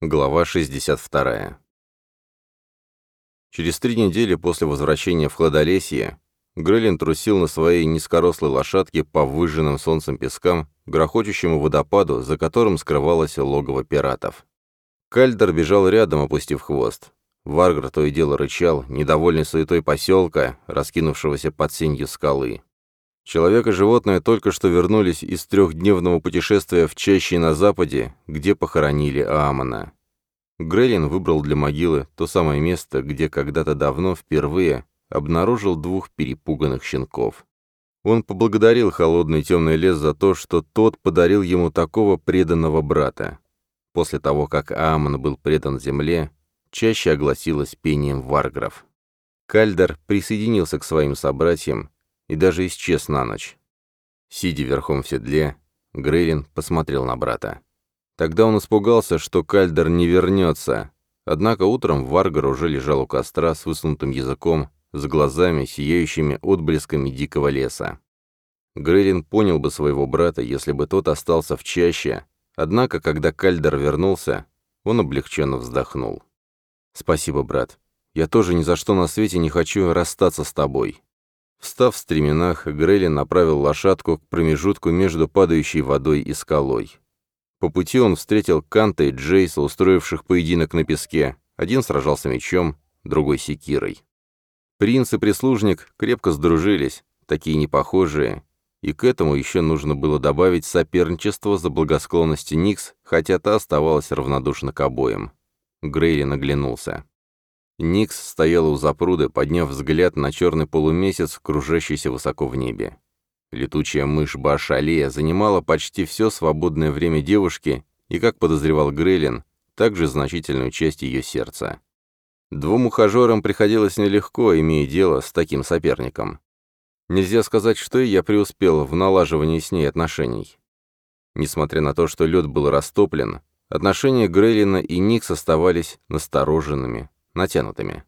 Глава 62. Через три недели после возвращения в Хладолесье Грелин трусил на своей низкорослой лошадке по выжженным солнцем пескам, грохочущему водопаду, за которым скрывалось логово пиратов. Кальдер бежал рядом, опустив хвост. Варгар то и дело рычал, недовольный суетой поселка, раскинувшегося под сенью скалы. Человек и животное только что вернулись из трехдневного путешествия в чаще на западе, где похоронили Амона. Грелин выбрал для могилы то самое место, где когда-то давно впервые обнаружил двух перепуганных щенков. Он поблагодарил холодный темный лес за то, что тот подарил ему такого преданного брата. После того, как Амон был предан земле, чаще огласилось пением варгров. Кальдер присоединился к своим собратьям, и даже исчез на ночь. Сидя верхом в седле, Грейлин посмотрел на брата. Тогда он испугался, что Кальдер не вернется. Однако утром Варгар уже лежал у костра с высунутым языком, с глазами, сияющими отблесками дикого леса. Грейлин понял бы своего брата, если бы тот остался в чаще, однако, когда Кальдер вернулся, он облегченно вздохнул. «Спасибо, брат. Я тоже ни за что на свете не хочу расстаться с тобой. Встав в стременах, Грейли направил лошадку к промежутку между падающей водой и скалой. По пути он встретил Канта и Джейса, устроивших поединок на песке. Один сражался мечом, другой — секирой. Принц и прислужник крепко сдружились, такие непохожие, и к этому еще нужно было добавить соперничество за благосклонность Никс, хотя та оставалась равнодушна к обоим. Грейли наглянулся. Никс стояла у запруды, подняв взгляд на черный полумесяц, кружащийся высоко в небе. Летучая мышь Башалия занимала почти все свободное время девушки и, как подозревал Грейлин, также значительную часть ее сердца. Двум ухажерам приходилось нелегко, имея дело с таким соперником. Нельзя сказать, что я преуспел в налаживании с ней отношений. Несмотря на то, что лед был растоплен, отношения Грейлина и Никс оставались настороженными, натянутыми.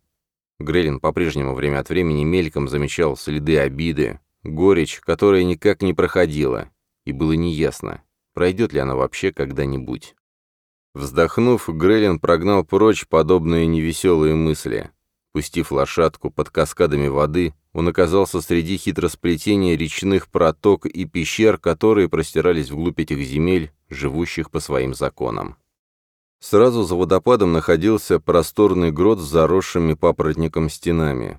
Грелин по-прежнему время от времени мельком замечал следы обиды, горечь, которая никак не проходила, и было неясно, пройдет ли она вообще когда-нибудь. Вздохнув, Грелин прогнал прочь подобные невеселые мысли. Пустив лошадку под каскадами воды, он оказался среди хитросплетения речных проток и пещер, которые простирались вглубь этих земель, живущих по своим законам. Сразу за водопадом находился просторный грот с заросшими папоротником стенами.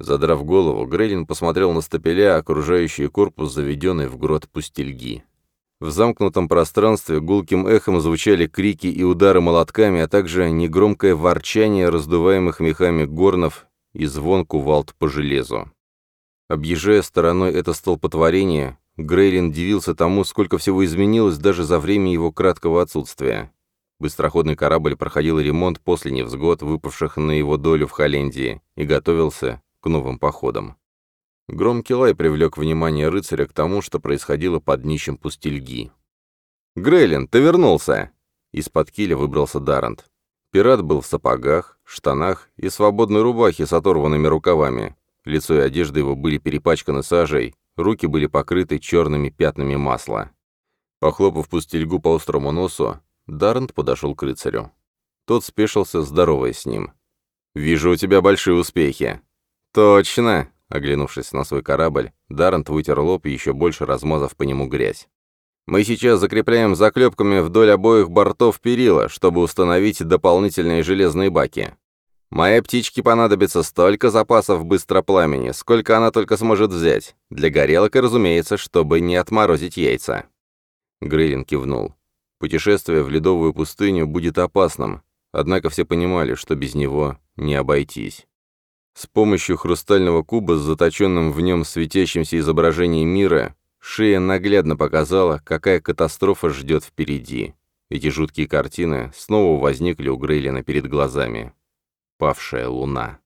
Задрав голову, Грейлин посмотрел на стапеля, окружающие корпус, заведенный в грот пустельги. В замкнутом пространстве гулким эхом звучали крики и удары молотками, а также негромкое ворчание раздуваемых мехами горнов и звон кувалд по железу. Объезжая стороной это столпотворение, Грейлин дивился тому, сколько всего изменилось даже за время его краткого отсутствия. Быстроходный корабль проходил ремонт после невзгод, выпавших на его долю в Холлендии, и готовился к новым походам. Громкий лай привлек внимание рыцаря к тому, что происходило под днищем пустельги. «Грейлин, ты вернулся!» Из-под киля выбрался Дарант. Пират был в сапогах, штанах и свободной рубахе с оторванными рукавами. Лицо и одежда его были перепачканы сажей, руки были покрыты черными пятнами масла. Похлопав пустельгу по острому носу, Даррент подошел к рыцарю. Тот спешился, здоровая с ним. «Вижу, у тебя большие успехи». «Точно!» — оглянувшись на свой корабль, Даррент вытер лоб, еще больше размазав по нему грязь. «Мы сейчас закрепляем заклепками вдоль обоих бортов перила, чтобы установить дополнительные железные баки. Моей птичке понадобится столько запасов быстропламени, сколько она только сможет взять. Для горелок, разумеется, чтобы не отморозить яйца». Грейлин кивнул. Путешествие в Ледовую пустыню будет опасным, однако все понимали, что без него не обойтись. С помощью хрустального куба с заточенным в нем светящимся изображением мира Шея наглядно показала, какая катастрофа ждет впереди. Эти жуткие картины снова возникли у Грейлина перед глазами. Павшая луна.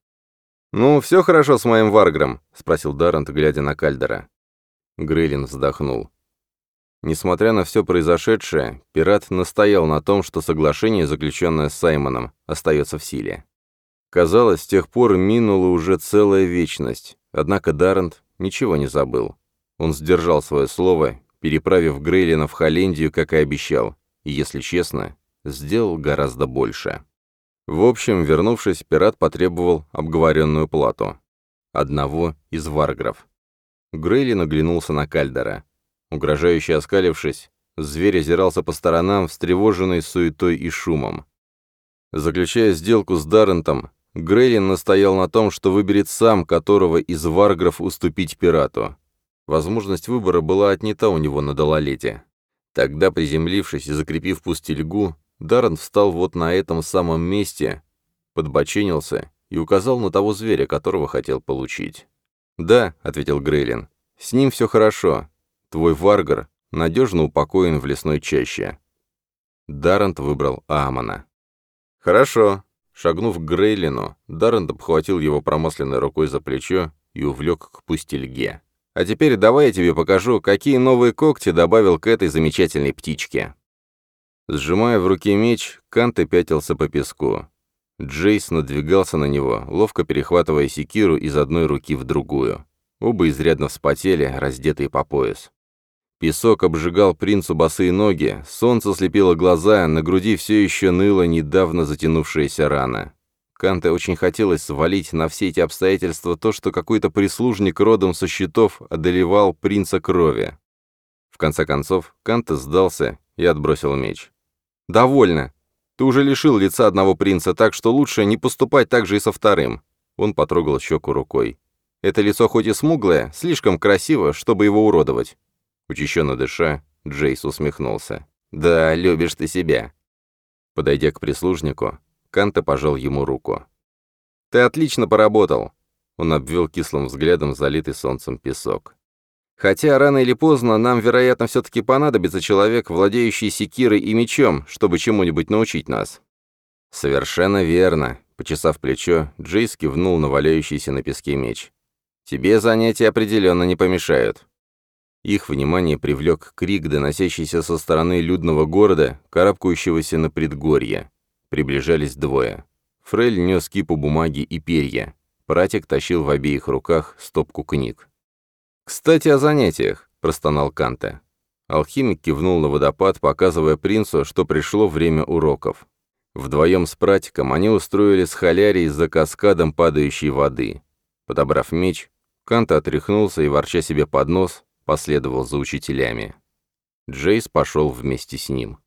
«Ну, все хорошо с моим Варгром?» — спросил Даррент, глядя на Кальдера. Грейлин вздохнул. Несмотря на все произошедшее, пират настоял на том, что соглашение, заключенное с Саймоном, остается в силе. Казалось, с тех пор минула уже целая вечность, однако Даррент ничего не забыл. Он сдержал свое слово, переправив Грейлина в Холлендию, как и обещал, и, если честно, сделал гораздо больше. В общем, вернувшись, пират потребовал обговоренную плату. Одного из варгров. Грейлин оглянулся на Кальдера. Угрожающе оскалившись, зверь озирался по сторонам, встревоженный суетой и шумом. Заключая сделку с Даррентом, Грейлин настоял на том, что выберет сам, которого из варгров уступить пирату. Возможность выбора была отнята у него на дололете. Тогда, приземлившись и закрепив пустельгу, Даррент встал вот на этом самом месте, подбоченился и указал на того зверя, которого хотел получить. «Да», — ответил Грейлин, — «с ним все хорошо, Твой варгар надежно упокоен в лесной чаще. Дарант выбрал Амона. «Хорошо». Шагнув к Грейлину, Дарант обхватил его промасленной рукой за плечо и увлек к пустельге. «А теперь давай я тебе покажу, какие новые когти добавил к этой замечательной птичке». Сжимая в руке меч, Кант пятился по песку. Джейс надвигался на него, ловко перехватывая секиру из одной руки в другую. Оба изрядно вспотели, раздетые по пояс. Песок обжигал принцу босые ноги, солнце слепило глаза, на груди все еще ныла недавно затянувшаяся рана. Канте очень хотелось свалить на все эти обстоятельства то, что какой-то прислужник родом со счетов одолевал принца крови. В конце концов, Канте сдался и отбросил меч. «Довольно! Ты уже лишил лица одного принца, так что лучше не поступать так же и со вторым!» Он потрогал щеку рукой. «Это лицо хоть и смуглое, слишком красиво, чтобы его уродовать. Учащенно дыша, Джейс усмехнулся. «Да, любишь ты себя». Подойдя к прислужнику, Канта пожал ему руку. «Ты отлично поработал!» Он обвел кислым взглядом залитый солнцем песок. «Хотя рано или поздно нам, вероятно, все-таки понадобится человек, владеющий секирой и мечом, чтобы чему-нибудь научить нас». «Совершенно верно», — почесав плечо, Джейс кивнул на валяющийся на песке меч. «Тебе занятия определенно не помешают». Их внимание привлек крик, доносящийся со стороны людного города, карабкающегося на предгорье. Приближались двое. Фрель нес кипу бумаги и перья. Пратик тащил в обеих руках стопку книг. «Кстати, о занятиях», — простонал Канте. Алхимик кивнул на водопад, показывая принцу, что пришло время уроков. Вдвоем с пратиком они устроили с халярий за каскадом падающей воды. Подобрав меч, Канта отряхнулся и, ворча себе под нос, последовал за учителями. Джейс пошел вместе с ним.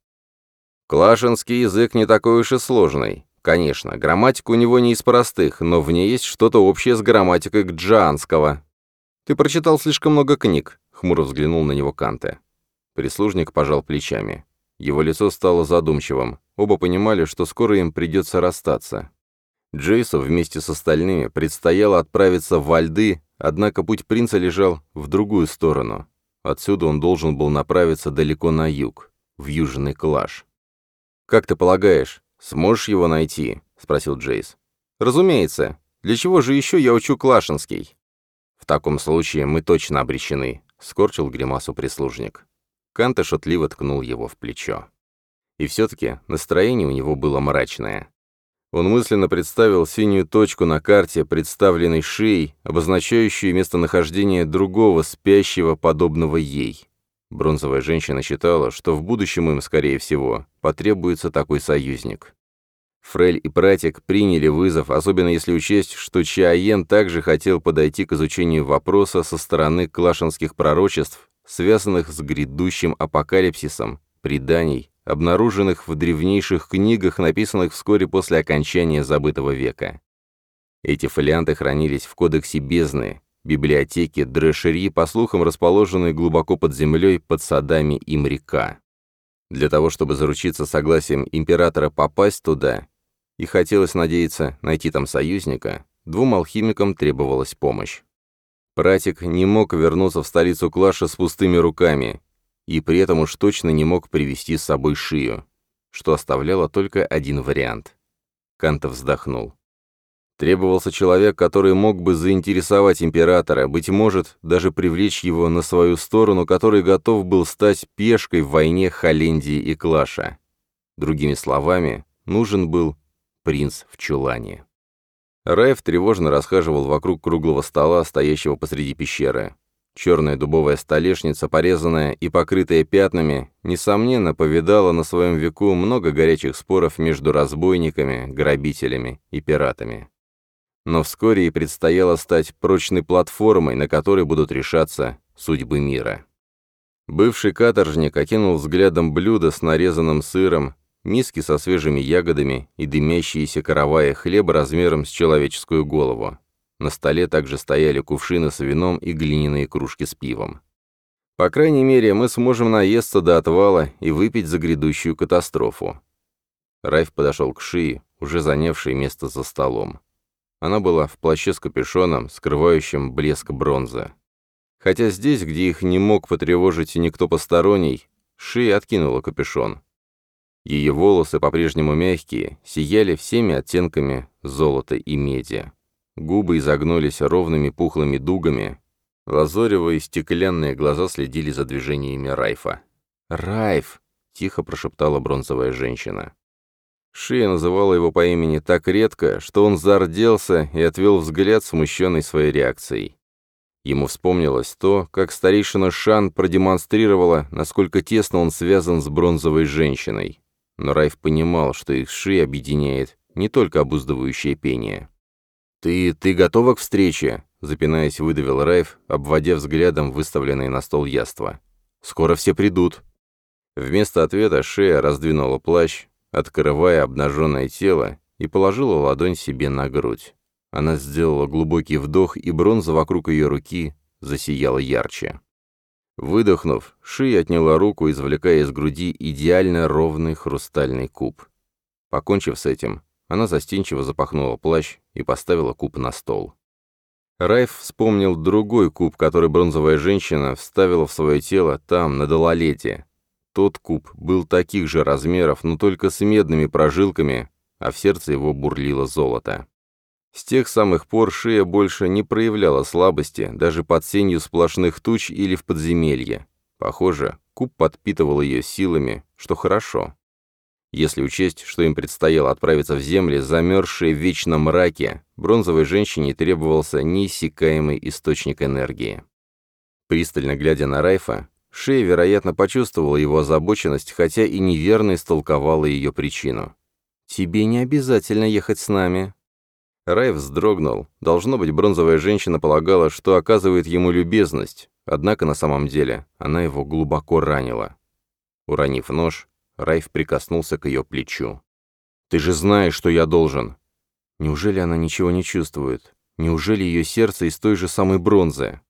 Клашинский язык не такой уж и сложный. Конечно, грамматика у него не из простых, но в ней есть что-то общее с грамматикой Гджанского. Ты прочитал слишком много книг, хмуро взглянул на него Канте. Прислужник пожал плечами. Его лицо стало задумчивым. Оба понимали, что скоро им придется расстаться. Джейсу вместе с остальными предстояло отправиться в Альды, Однако путь принца лежал в другую сторону. Отсюда он должен был направиться далеко на юг, в Южный Клаш. «Как ты полагаешь, сможешь его найти?» — спросил Джейс. «Разумеется. Для чего же еще я учу Клашинский?» «В таком случае мы точно обречены», — скорчил гримасу прислужник. Канта шутливо ткнул его в плечо. И все-таки настроение у него было мрачное. Он мысленно представил синюю точку на карте, представленной шеей, обозначающую местонахождение другого спящего, подобного ей. Бронзовая женщина считала, что в будущем им, скорее всего, потребуется такой союзник. Фрель и Пратик приняли вызов, особенно если учесть, что Чаен также хотел подойти к изучению вопроса со стороны клашинских пророчеств, связанных с грядущим апокалипсисом, преданий обнаруженных в древнейших книгах, написанных вскоре после окончания забытого века. Эти фолианты хранились в Кодексе Бездны, библиотеке Дрешери, по слухам, расположенной глубоко под землей под садами им река. Для того, чтобы заручиться согласием императора попасть туда, и хотелось надеяться найти там союзника, двум алхимикам требовалась помощь. Пратик не мог вернуться в столицу Клаша с пустыми руками, и при этом уж точно не мог привести с собой шию, что оставляло только один вариант. Канта вздохнул. Требовался человек, который мог бы заинтересовать императора, быть может, даже привлечь его на свою сторону, который готов был стать пешкой в войне Холендии и Клаша. Другими словами, нужен был принц в чулане. Райф тревожно расхаживал вокруг круглого стола, стоящего посреди пещеры. Черная дубовая столешница, порезанная и покрытая пятнами, несомненно, повидала на своем веку много горячих споров между разбойниками, грабителями и пиратами. Но вскоре и предстояло стать прочной платформой, на которой будут решаться судьбы мира. Бывший каторжник окинул взглядом блюдо с нарезанным сыром, миски со свежими ягодами и дымящиеся караваи хлеба размером с человеческую голову. На столе также стояли кувшины с вином и глиняные кружки с пивом. По крайней мере, мы сможем наесться до отвала и выпить за грядущую катастрофу. Райф подошел к Шии, уже занявшей место за столом. Она была в плаще с капюшоном, скрывающим блеск бронзы. Хотя здесь, где их не мог потревожить никто посторонний, Шия откинула капюшон. Ее волосы, по-прежнему мягкие, сияли всеми оттенками золота и меди. Губы изогнулись ровными пухлыми дугами. Лазоревые стеклянные глаза следили за движениями Райфа. «Райф!» — тихо прошептала бронзовая женщина. Шия называла его по имени так редко, что он зарделся и отвел взгляд, смущенный своей реакцией. Ему вспомнилось то, как старейшина Шан продемонстрировала, насколько тесно он связан с бронзовой женщиной. Но Райф понимал, что их Ши объединяет не только обуздывающее пение. «Ты... ты готова к встрече?» — запинаясь, выдавил Райф, обводя взглядом выставленные на стол яства. «Скоро все придут». Вместо ответа шея раздвинула плащ, открывая обнаженное тело, и положила ладонь себе на грудь. Она сделала глубокий вдох, и бронза вокруг ее руки засияла ярче. Выдохнув, Ши отняла руку, извлекая из груди идеально ровный хрустальный куб. Покончив с этим, она застенчиво запахнула плащ и поставила куб на стол. Райф вспомнил другой куб, который бронзовая женщина вставила в свое тело там, на дололете. Тот куб был таких же размеров, но только с медными прожилками, а в сердце его бурлило золото. С тех самых пор шея больше не проявляла слабости, даже под сенью сплошных туч или в подземелье. Похоже, куб подпитывал ее силами, что хорошо. Если учесть, что им предстояло отправиться в земли, замерзшие в вечном мраке, бронзовой женщине требовался неиссякаемый источник энергии. Пристально глядя на Райфа, Шея, вероятно, почувствовала его озабоченность, хотя и неверно истолковала ее причину. «Тебе не обязательно ехать с нами». Рай вздрогнул. Должно быть, бронзовая женщина полагала, что оказывает ему любезность, однако на самом деле она его глубоко ранила. Уронив нож, Райф прикоснулся к ее плечу. «Ты же знаешь, что я должен!» Неужели она ничего не чувствует? Неужели ее сердце из той же самой бронзы?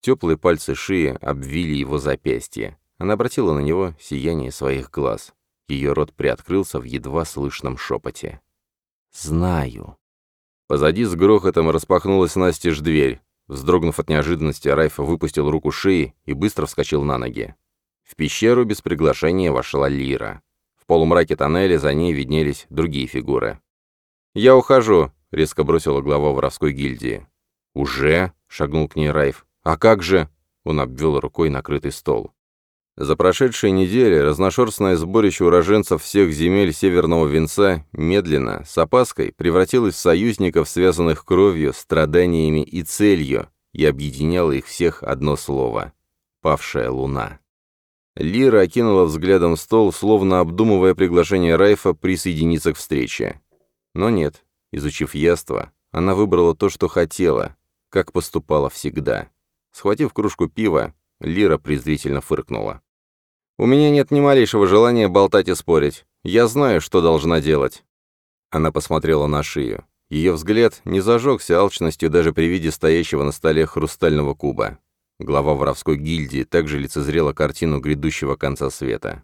Теплые пальцы шеи обвили его запястье. Она обратила на него сияние своих глаз. Ее рот приоткрылся в едва слышном шепоте. «Знаю». Позади с грохотом распахнулась настежь дверь. Вздрогнув от неожиданности, Райф выпустил руку шеи и быстро вскочил на ноги. В пещеру без приглашения вошла Лира. В полумраке тоннеля за ней виднелись другие фигуры. «Я ухожу», — резко бросила глава воровской гильдии. «Уже?» — шагнул к ней Райф. «А как же?» — он обвел рукой накрытый стол. За прошедшие недели разношерстное сборище уроженцев всех земель Северного Венца медленно, с опаской, превратилось в союзников, связанных кровью, страданиями и целью, и объединяло их всех одно слово — «Павшая луна». Лира окинула взглядом стол, словно обдумывая приглашение Райфа присоединиться к встрече. Но нет, изучив яство, она выбрала то, что хотела, как поступала всегда. Схватив кружку пива, Лира презрительно фыркнула. «У меня нет ни малейшего желания болтать и спорить. Я знаю, что должна делать». Она посмотрела на шию. Ее взгляд не зажегся алчностью даже при виде стоящего на столе хрустального куба. Глава воровской гильдии также лицезрела картину грядущего конца света.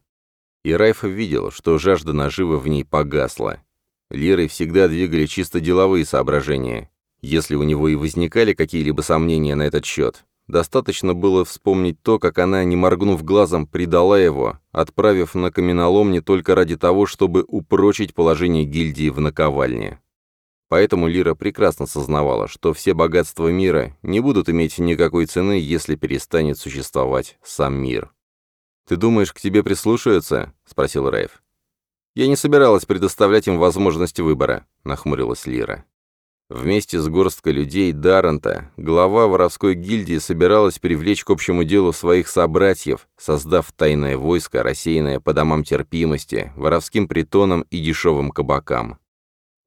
И Райф видел, что жажда наживы в ней погасла. Лирой всегда двигали чисто деловые соображения. Если у него и возникали какие-либо сомнения на этот счет, достаточно было вспомнить то, как она, не моргнув глазом, предала его, отправив на каменоломни только ради того, чтобы упрочить положение гильдии в наковальне. Поэтому Лира прекрасно сознавала, что все богатства мира не будут иметь никакой цены, если перестанет существовать сам мир. «Ты думаешь, к тебе прислушаются?» — спросил Райф. «Я не собиралась предоставлять им возможность выбора», — нахмурилась Лира. Вместе с горсткой людей Даррента глава воровской гильдии собиралась привлечь к общему делу своих собратьев, создав тайное войско, рассеянное по домам терпимости, воровским притонам и дешевым кабакам.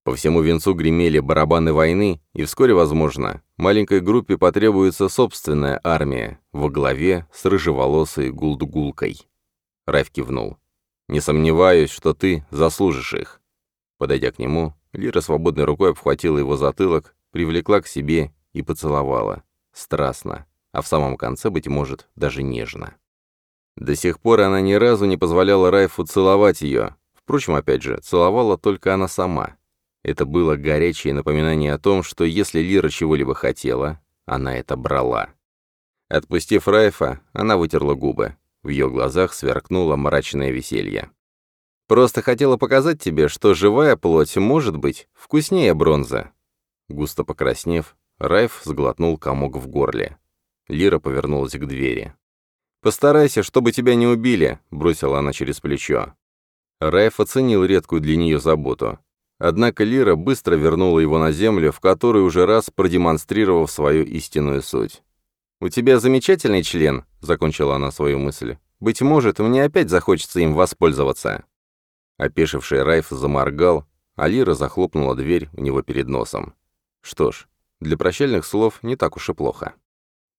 По всему венцу гремели барабаны войны, и вскоре, возможно, маленькой группе потребуется собственная армия во главе с рыжеволосой гулдгулкой. Райф кивнул. «Не сомневаюсь, что ты заслужишь их». Подойдя к нему, Лира свободной рукой обхватила его затылок, привлекла к себе и поцеловала. Страстно, а в самом конце, быть может, даже нежно. До сих пор она ни разу не позволяла Райфу целовать ее. Впрочем, опять же, целовала только она сама. Это было горячее напоминание о том, что если Лира чего-либо хотела, она это брала. Отпустив Райфа, она вытерла губы. В ее глазах сверкнуло мрачное веселье. «Просто хотела показать тебе, что живая плоть может быть вкуснее бронзы». Густо покраснев, Райф сглотнул комок в горле. Лира повернулась к двери. «Постарайся, чтобы тебя не убили», — бросила она через плечо. Райф оценил редкую для нее заботу. Однако Лира быстро вернула его на землю, в которой уже раз продемонстрировав свою истинную суть. «У тебя замечательный член», — закончила она свою мысль. «Быть может, мне опять захочется им воспользоваться». Опешивший Райф заморгал, а Лира захлопнула дверь у него перед носом. Что ж, для прощальных слов не так уж и плохо.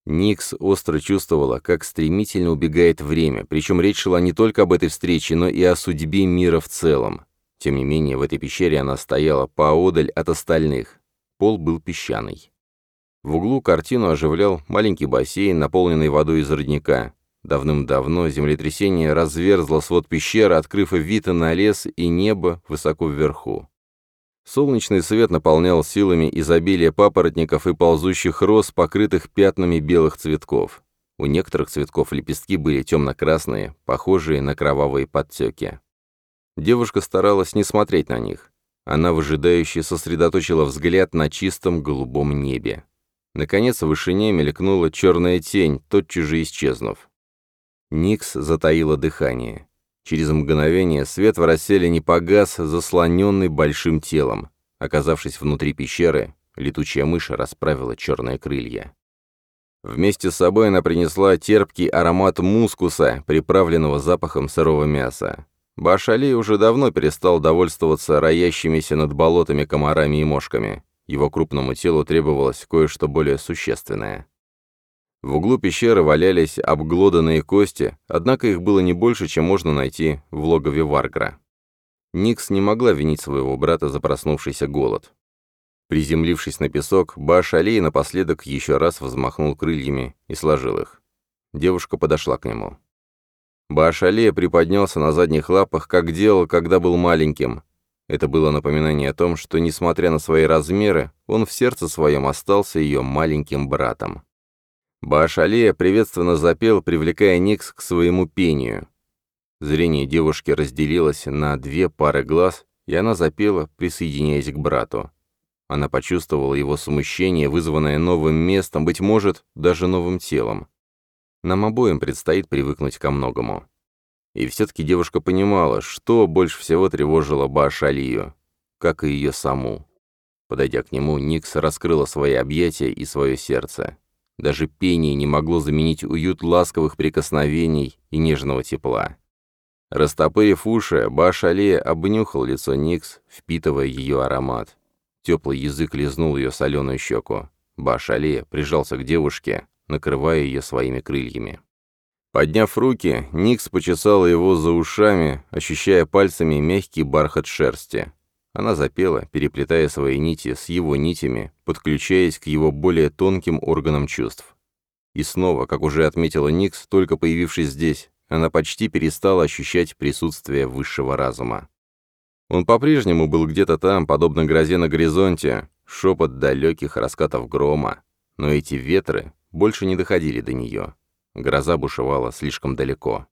Никс остро чувствовала, как стремительно убегает время, причем речь шла не только об этой встрече, но и о судьбе мира в целом. Тем не менее, в этой пещере она стояла поодаль от остальных. Пол был песчаный. В углу картину оживлял маленький бассейн, наполненный водой из родника. Давным-давно землетрясение разверзло свод пещеры, открыв вид на лес и небо высоко вверху. Солнечный свет наполнял силами изобилие папоротников и ползущих роз, покрытых пятнами белых цветков. У некоторых цветков лепестки были темно-красные, похожие на кровавые подтеки. Девушка старалась не смотреть на них. Она выжидающе сосредоточила взгляд на чистом голубом небе. Наконец в вышине мелькнула черная тень, тотчас же исчезнув. Никс затаила дыхание. Через мгновение свет в расселине погас, заслоненный большим телом. Оказавшись внутри пещеры, летучая мышь расправила черные крылья. Вместе с собой она принесла терпкий аромат мускуса, приправленного запахом сырого мяса. Башали уже давно перестал довольствоваться роящимися над болотами комарами и мошками. Его крупному телу требовалось кое-что более существенное. В углу пещеры валялись обглоданные кости, однако их было не больше, чем можно найти в логове Варгра. Никс не могла винить своего брата за проснувшийся голод. Приземлившись на песок, Баш Алей напоследок еще раз взмахнул крыльями и сложил их. Девушка подошла к нему. Баашале приподнялся на задних лапах, как делал, когда был маленьким. Это было напоминание о том, что, несмотря на свои размеры, он в сердце своем остался ее маленьким братом. Башалея приветственно запел, привлекая Никс к своему пению. Зрение девушки разделилось на две пары глаз, и она запела, присоединяясь к брату. Она почувствовала его смущение, вызванное новым местом, быть может, даже новым телом. Нам обоим предстоит привыкнуть ко многому. И все-таки девушка понимала, что больше всего тревожило Баш Алию, как и ее саму. Подойдя к нему, Никс раскрыла свои объятия и свое сердце. Даже пение не могло заменить уют ласковых прикосновений и нежного тепла. Растопырив уши, Баш Алия обнюхал лицо Никс, впитывая ее аромат. Теплый язык лизнул ее соленую щеку. Баш Алия прижался к девушке, накрывая ее своими крыльями. Подняв руки, Никс почесала его за ушами, ощущая пальцами мягкий бархат шерсти. Она запела, переплетая свои нити с его нитями, подключаясь к его более тонким органам чувств. И снова, как уже отметила Никс, только появившись здесь, она почти перестала ощущать присутствие высшего разума. Он по-прежнему был где-то там, подобно грозе на горизонте, шепот далеких раскатов грома. Но эти ветры, больше не доходили до нее. Гроза бушевала слишком далеко.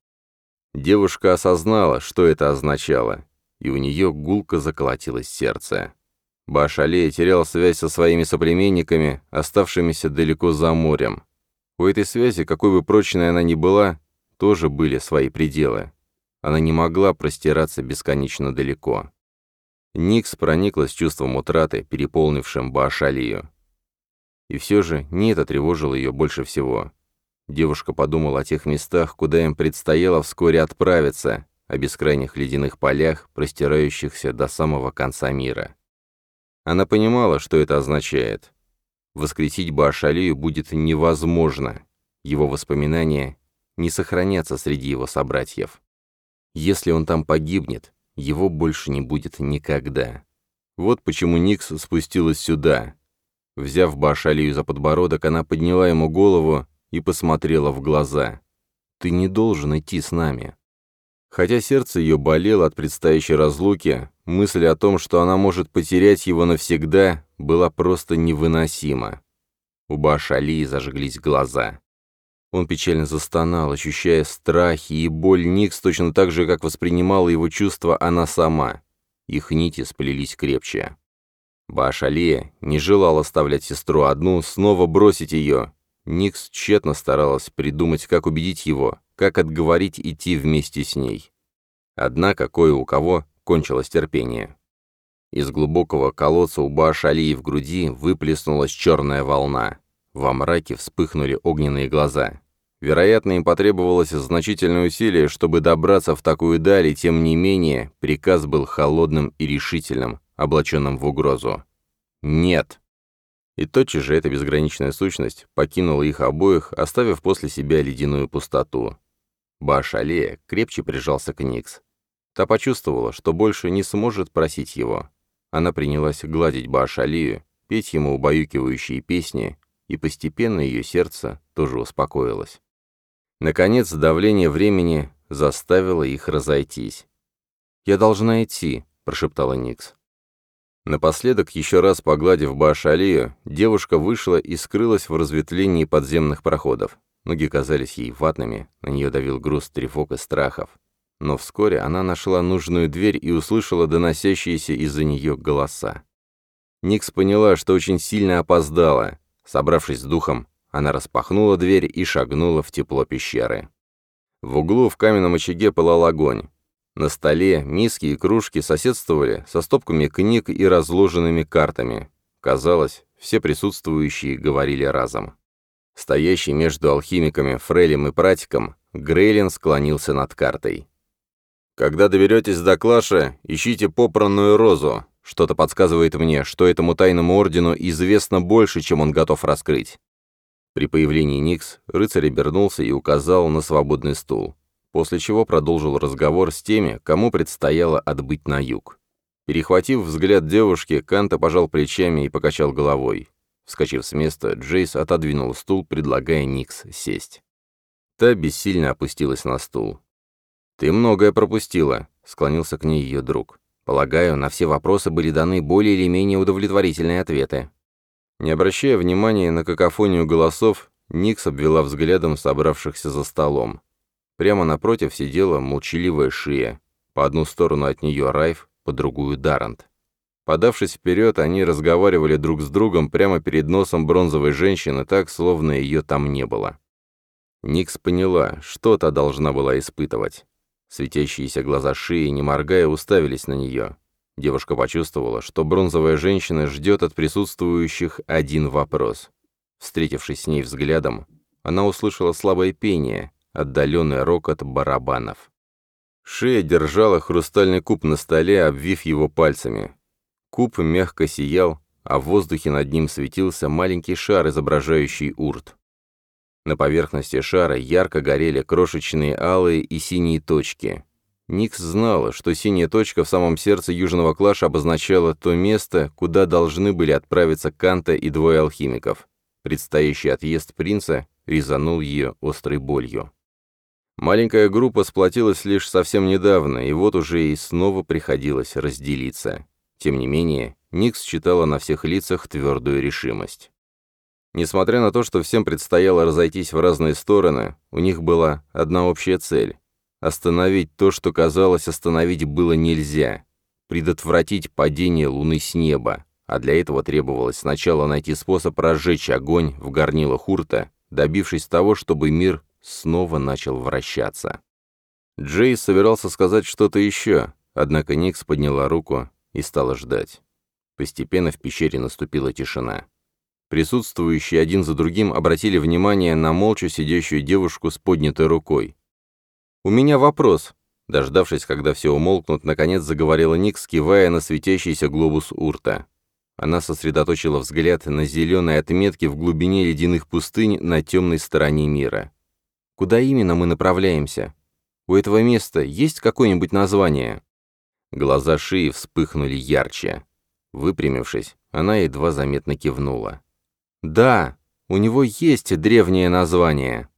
Девушка осознала, что это означало, и у нее гулко заколотилось сердце. Башалея терял связь со своими соплеменниками, оставшимися далеко за морем. У этой связи, какой бы прочной она ни была, тоже были свои пределы. Она не могла простираться бесконечно далеко. Никс прониклась чувством утраты, переполнившим Баашалию. И все же не это тревожило ее больше всего. Девушка подумала о тех местах, куда им предстояло вскоре отправиться, о бескрайних ледяных полях, простирающихся до самого конца мира. Она понимала, что это означает. Воскресить Баашалею будет невозможно. Его воспоминания не сохранятся среди его собратьев. Если он там погибнет, его больше не будет никогда. Вот почему Никс спустилась сюда, Взяв Башалию за подбородок, она подняла ему голову и посмотрела в глаза. «Ты не должен идти с нами». Хотя сердце ее болело от предстоящей разлуки, мысль о том, что она может потерять его навсегда, была просто невыносима. У Башалии зажглись глаза. Он печально застонал, ощущая страхи и боль Никс точно так же, как воспринимала его чувства она сама. Их нити сплелись крепче. Башалия не желала оставлять сестру одну, снова бросить ее. Никс тщетно старалась придумать, как убедить его, как отговорить идти вместе с ней. Однако кое у кого кончилось терпение. Из глубокого колодца у Башалии в груди выплеснулась черная волна. Во мраке вспыхнули огненные глаза. Вероятно, им потребовалось значительное усилие, чтобы добраться в такую даль, и тем не менее приказ был холодным и решительным, облаченном в угрозу. «Нет!» И тотчас же эта безграничная сущность покинула их обоих, оставив после себя ледяную пустоту. Башалея крепче прижался к Никс. Та почувствовала, что больше не сможет просить его. Она принялась гладить Башалию, петь ему убаюкивающие песни, и постепенно ее сердце тоже успокоилось. Наконец, давление времени заставило их разойтись. «Я должна идти», — прошептала Никс. Напоследок, еще раз погладив Баашалию, девушка вышла и скрылась в разветвлении подземных проходов. Ноги казались ей ватными, на нее давил груз тревог и страхов. Но вскоре она нашла нужную дверь и услышала доносящиеся из-за нее голоса. Никс поняла, что очень сильно опоздала. Собравшись с духом, она распахнула дверь и шагнула в тепло пещеры. В углу в каменном очаге пылал огонь. На столе миски и кружки соседствовали со стопками книг и разложенными картами. Казалось, все присутствующие говорили разом. Стоящий между алхимиками Фрелем и Пратиком, Грейлин склонился над картой. «Когда доберетесь до Клаша, ищите попранную розу. Что-то подсказывает мне, что этому тайному ордену известно больше, чем он готов раскрыть». При появлении Никс рыцарь обернулся и указал на свободный стул после чего продолжил разговор с теми, кому предстояло отбыть на юг. Перехватив взгляд девушки, Канта пожал плечами и покачал головой. Вскочив с места, Джейс отодвинул стул, предлагая Никс сесть. Та бессильно опустилась на стул. «Ты многое пропустила», — склонился к ней ее друг. «Полагаю, на все вопросы были даны более или менее удовлетворительные ответы». Не обращая внимания на какофонию голосов, Никс обвела взглядом собравшихся за столом. Прямо напротив сидела молчаливая шия, по одну сторону от нее Райф, по другую Дарант. Подавшись вперед, они разговаривали друг с другом прямо перед носом бронзовой женщины, так, словно ее там не было. Никс поняла, что та должна была испытывать. Светящиеся глаза Шии, не моргая, уставились на нее. Девушка почувствовала, что бронзовая женщина ждет от присутствующих один вопрос. Встретившись с ней взглядом, она услышала слабое пение, отдаленный рокот барабанов. Шея держала хрустальный куб на столе, обвив его пальцами. Куб мягко сиял, а в воздухе над ним светился маленький шар, изображающий урт. На поверхности шара ярко горели крошечные алые и синие точки. Никс знала, что синяя точка в самом сердце Южного Клаша обозначала то место, куда должны были отправиться Канта и двое алхимиков. Предстоящий отъезд принца резанул ее острой болью. Маленькая группа сплотилась лишь совсем недавно, и вот уже и снова приходилось разделиться. Тем не менее, Никс читала на всех лицах твердую решимость. Несмотря на то, что всем предстояло разойтись в разные стороны, у них была одна общая цель – остановить то, что казалось остановить было нельзя, предотвратить падение Луны с неба, а для этого требовалось сначала найти способ разжечь огонь в горнилах Хурта, добившись того, чтобы мир снова начал вращаться. Джейс собирался сказать что-то еще, однако Никс подняла руку и стала ждать. Постепенно в пещере наступила тишина. Присутствующие один за другим обратили внимание на молча сидящую девушку с поднятой рукой. «У меня вопрос», — дождавшись, когда все умолкнут, наконец заговорила Никс, кивая на светящийся глобус Урта. Она сосредоточила взгляд на зеленой отметке в глубине ледяных пустынь на темной стороне мира. Куда именно мы направляемся? У этого места есть какое-нибудь название?» Глаза Шии вспыхнули ярче. Выпрямившись, она едва заметно кивнула. «Да, у него есть древнее название!»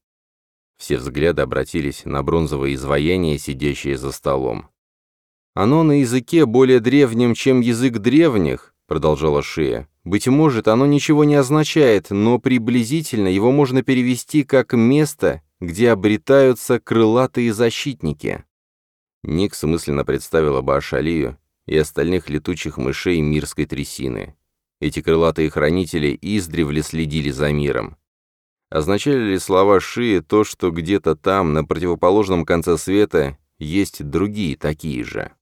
Все взгляды обратились на бронзовое изваяние, сидящее за столом. «Оно на языке более древнем, чем язык древних», — продолжала Шия. «Быть может, оно ничего не означает, но приблизительно его можно перевести как «место, где обретаются крылатые защитники. Никс мысленно представила Баашалию и остальных летучих мышей мирской трясины. Эти крылатые хранители издревле следили за миром. Означали ли слова Шии то, что где-то там, на противоположном конце света, есть другие такие же?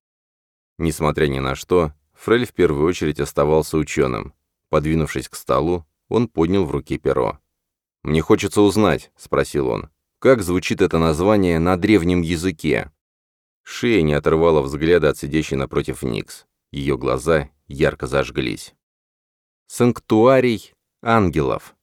Несмотря ни на что, Фрель в первую очередь оставался ученым. Подвинувшись к столу, он поднял в руки перо. «Мне хочется узнать», — спросил он, как звучит это название на древнем языке? Шея не оторвала взгляда от сидящей напротив Никс. Ее глаза ярко зажглись. Санктуарий ангелов.